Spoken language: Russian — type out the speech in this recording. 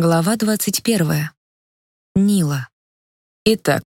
Глава 21. Нила. Итак,